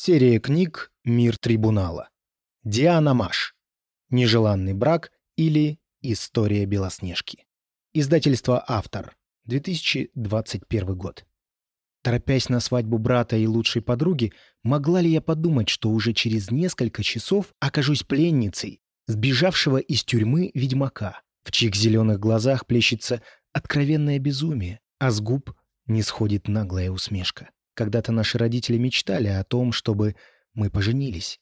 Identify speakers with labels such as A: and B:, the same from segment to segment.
A: Серия книг «Мир трибунала». Диана Маш. Нежеланный брак или История Белоснежки. Издательство «Автор». 2021 год. Торопясь на свадьбу брата и лучшей подруги, могла ли я подумать, что уже через несколько часов окажусь пленницей, сбежавшего из тюрьмы ведьмака, в чьих зеленых глазах плещется откровенное безумие, а с губ не сходит наглая усмешка. Когда-то наши родители мечтали о том, чтобы мы поженились.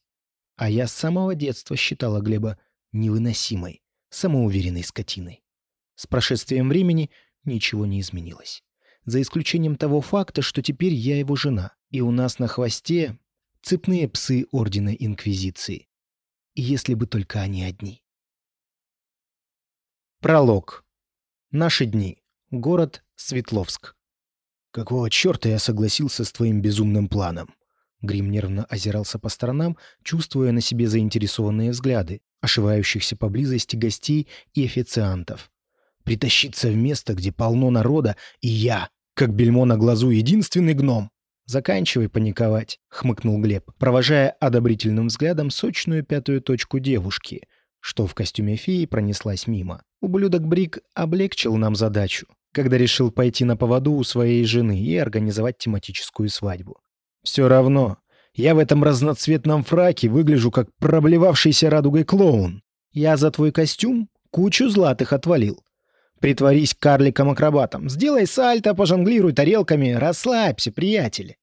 A: А я с самого детства считала Глеба невыносимой, самоуверенной скотиной. С прошествием времени ничего не изменилось. За исключением того факта, что теперь я его жена, и у нас на хвосте цепные псы Ордена Инквизиции. И если бы только они одни. Пролог. Наши дни. Город Светловск. «Какого черта я согласился с твоим безумным планом?» Грим нервно озирался по сторонам, чувствуя на себе заинтересованные взгляды, ошивающихся поблизости гостей и официантов. «Притащиться в место, где полно народа, и я, как бельмо на глазу, единственный гном!» «Заканчивай паниковать», — хмыкнул Глеб, провожая одобрительным взглядом сочную пятую точку девушки, что в костюме феи пронеслась мимо. Ублюдок Брик облегчил нам задачу когда решил пойти на поводу у своей жены и организовать тематическую свадьбу. Все равно, я в этом разноцветном фраке выгляжу как проблевавшийся радугой клоун. Я за твой костюм кучу златых отвалил. Притворись карликом-акробатом, сделай сальто, пожонглируй тарелками, расслабься, приятель.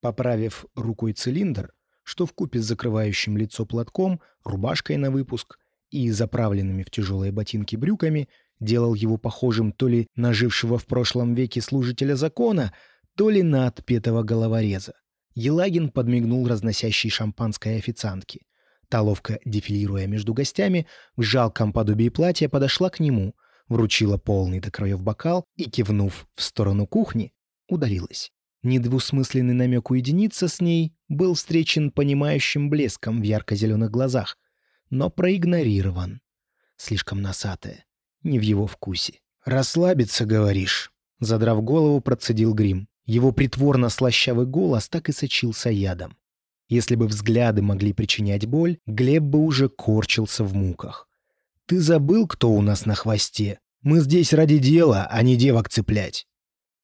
A: Поправив рукой цилиндр, что в купе с закрывающим лицо платком, рубашкой на выпуск и заправленными в тяжелые ботинки брюками, делал его похожим то ли на жившего в прошлом веке служителя закона, то ли на отпетого головореза. Елагин подмигнул разносящей шампанское официантке. Та, ловко дефилируя между гостями, в жалком подобии платья подошла к нему, вручила полный до краев бокал и, кивнув в сторону кухни, удалилась. Недвусмысленный намек уединиться с ней был встречен понимающим блеском в ярко-зеленых глазах, но проигнорирован. Слишком носатая не в его вкусе. «Расслабиться, говоришь?» Задрав голову, процедил грим. Его притворно-слащавый голос так и сочился ядом. Если бы взгляды могли причинять боль, Глеб бы уже корчился в муках. «Ты забыл, кто у нас на хвосте? Мы здесь ради дела, а не девок цеплять».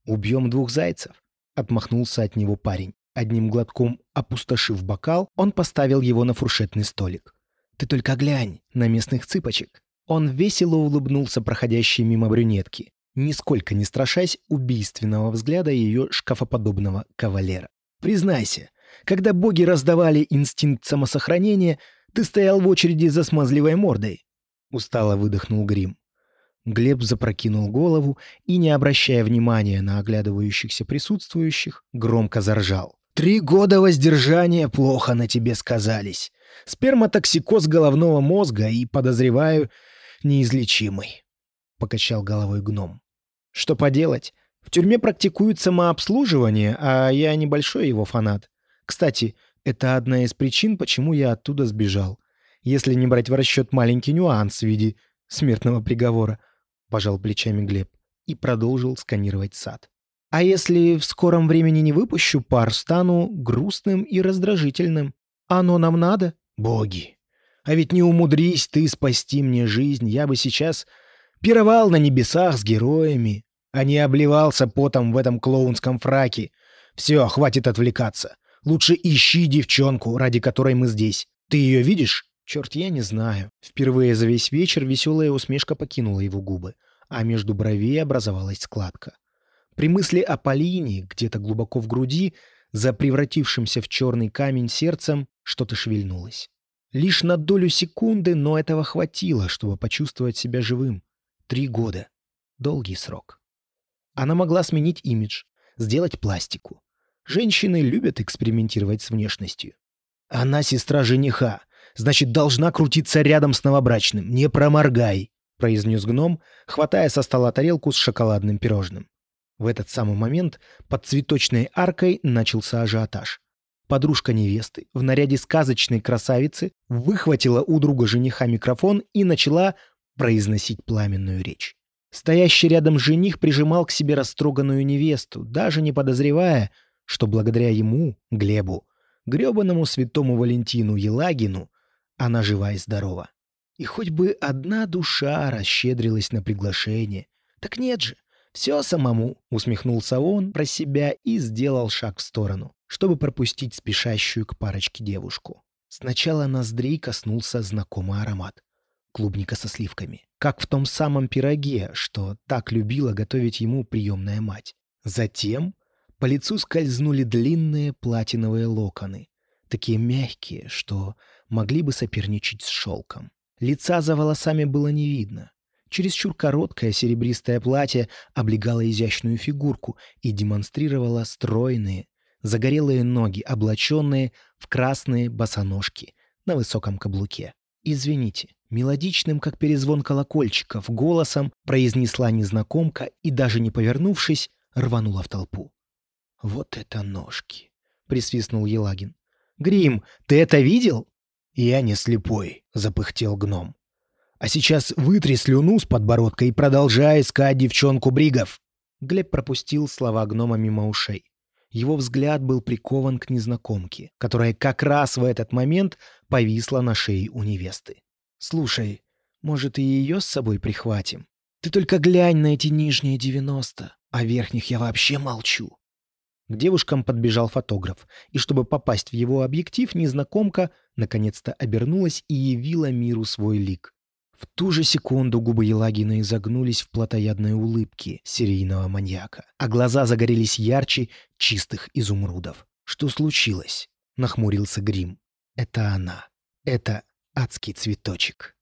A: «Убьем двух зайцев?» — отмахнулся от него парень. Одним глотком опустошив бокал, он поставил его на фуршетный столик. «Ты только глянь на местных цыпочек. Он весело улыбнулся проходящей мимо брюнетки, нисколько не страшась убийственного взгляда ее шкафоподобного кавалера. «Признайся, когда боги раздавали инстинкт самосохранения, ты стоял в очереди за смазливой мордой?» Устало выдохнул Грим. Глеб запрокинул голову и, не обращая внимания на оглядывающихся присутствующих, громко заржал. «Три года воздержания плохо на тебе сказались. Сперматоксикоз головного мозга и, подозреваю, неизлечимый», — покачал головой гном. «Что поделать? В тюрьме практикуют самообслуживание, а я небольшой его фанат. Кстати, это одна из причин, почему я оттуда сбежал. Если не брать в расчет маленький нюанс в виде смертного приговора», — пожал плечами Глеб и продолжил сканировать сад. «А если в скором времени не выпущу пар, стану грустным и раздражительным. Оно нам надо? Боги!» А ведь не умудрись ты спасти мне жизнь, я бы сейчас пировал на небесах с героями, а не обливался потом в этом клоунском фраке. Все, хватит отвлекаться. Лучше ищи девчонку, ради которой мы здесь. Ты ее видишь? Черт, я не знаю. Впервые за весь вечер веселая усмешка покинула его губы, а между бровей образовалась складка. При мысли о Полине, где-то глубоко в груди, за превратившимся в черный камень сердцем, что-то шевельнулось. Лишь на долю секунды, но этого хватило, чтобы почувствовать себя живым. Три года. Долгий срок. Она могла сменить имидж, сделать пластику. Женщины любят экспериментировать с внешностью. Она сестра жениха, значит, должна крутиться рядом с новобрачным. Не проморгай, произнес гном, хватая со стола тарелку с шоколадным пирожным. В этот самый момент под цветочной аркой начался ажиотаж. Подружка невесты в наряде сказочной красавицы выхватила у друга жениха микрофон и начала произносить пламенную речь. Стоящий рядом жених прижимал к себе растроганную невесту, даже не подозревая, что благодаря ему, Глебу, грёбаному святому Валентину Елагину она жива и здорова. И хоть бы одна душа расщедрилась на приглашение. Так нет же, все самому, усмехнулся он про себя и сделал шаг в сторону, чтобы пропустить спешащую к парочке девушку. Сначала ноздрей коснулся знакомый аромат. Клубника со сливками. Как в том самом пироге, что так любила готовить ему приемная мать. Затем по лицу скользнули длинные платиновые локоны, такие мягкие, что могли бы соперничать с шелком. Лица за волосами было не видно. Чересчур короткое серебристое платье облегало изящную фигурку и демонстрировало стройные, загорелые ноги, облаченные в красные босоножки на высоком каблуке. «Извините», мелодичным, как перезвон колокольчиков, голосом произнесла незнакомка и, даже не повернувшись, рванула в толпу. «Вот это ножки!» — присвистнул Елагин. «Грим, ты это видел?» «Я не слепой», — запыхтел гном. «А сейчас вытри слюну с подбородка и продолжай искать девчонку Бригов». Глеб пропустил слова гнома мимо ушей. Его взгляд был прикован к незнакомке, которая как раз в этот момент повисла на шее у невесты. «Слушай, может, и ее с собой прихватим? Ты только глянь на эти нижние девяносто, а верхних я вообще молчу. К девушкам подбежал фотограф, и чтобы попасть в его объектив, незнакомка наконец-то обернулась и явила миру свой лик. В ту же секунду губы Елагина изогнулись в плотоядной улыбке серийного маньяка, а глаза загорелись ярче чистых изумрудов. «Что случилось?» — нахмурился Грим. «Это она. Это адский цветочек».